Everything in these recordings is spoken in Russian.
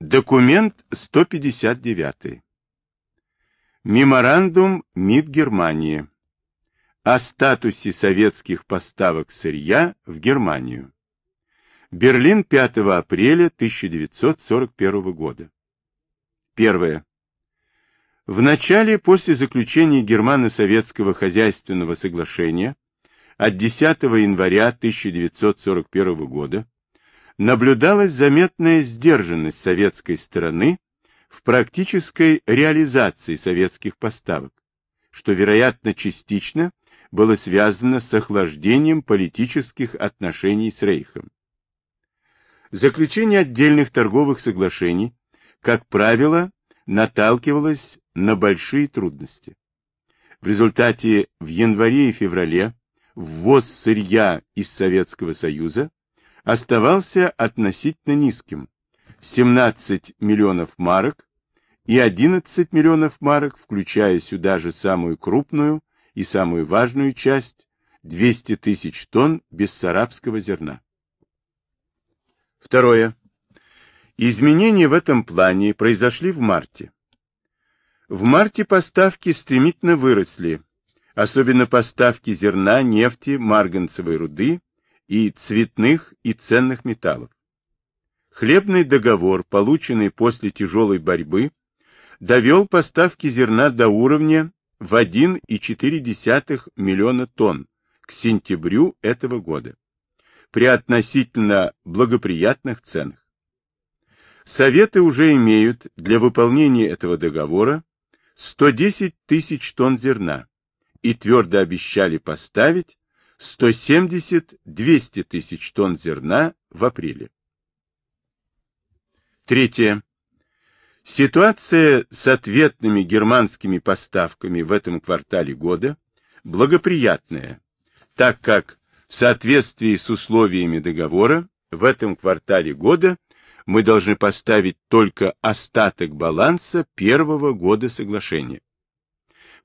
Документ 159. Меморандум МИД Германии о статусе советских поставок сырья в Германию. Берлин 5 апреля 1941 года. Первое. В начале после заключения Германо-Советского хозяйственного соглашения от 10 января 1941 года наблюдалась заметная сдержанность советской стороны в практической реализации советских поставок, что, вероятно, частично было связано с охлаждением политических отношений с Рейхом. Заключение отдельных торговых соглашений, как правило, наталкивалось на большие трудности. В результате в январе и феврале ввоз сырья из Советского Союза оставался относительно низким – 17 миллионов марок и 11 миллионов марок, включая сюда же самую крупную и самую важную часть – 200 тысяч тонн бессарабского зерна. Второе. Изменения в этом плане произошли в марте. В марте поставки стремительно выросли, особенно поставки зерна, нефти, марганцевой руды и цветных и ценных металлов. Хлебный договор, полученный после тяжелой борьбы, довел поставки зерна до уровня в 1,4 миллиона тонн к сентябрю этого года при относительно благоприятных ценах. Советы уже имеют для выполнения этого договора 110 тысяч тонн зерна и твердо обещали поставить 170-200 тысяч тонн зерна в апреле. Третье. Ситуация с ответными германскими поставками в этом квартале года благоприятная, так как в соответствии с условиями договора в этом квартале года мы должны поставить только остаток баланса первого года соглашения.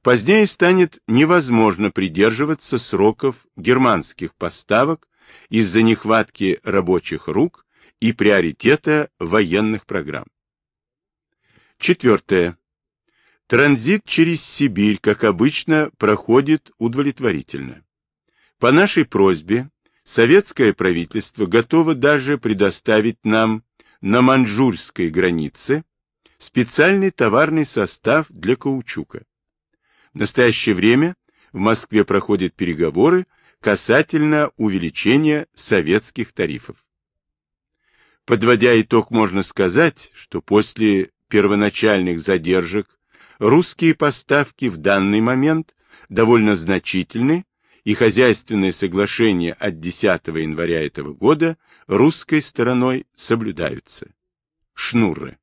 Позднее станет невозможно придерживаться сроков германских поставок из-за нехватки рабочих рук и приоритета военных программ. Четвертое. Транзит через Сибирь, как обычно, проходит удовлетворительно. По нашей просьбе советское правительство готово даже предоставить нам на маньчжурской границе специальный товарный состав для каучука. В настоящее время в Москве проходят переговоры касательно увеличения советских тарифов. Подводя итог, можно сказать, что после первоначальных задержек русские поставки в данный момент довольно значительны, и хозяйственные соглашения от 10 января этого года русской стороной соблюдаются. Шнурры.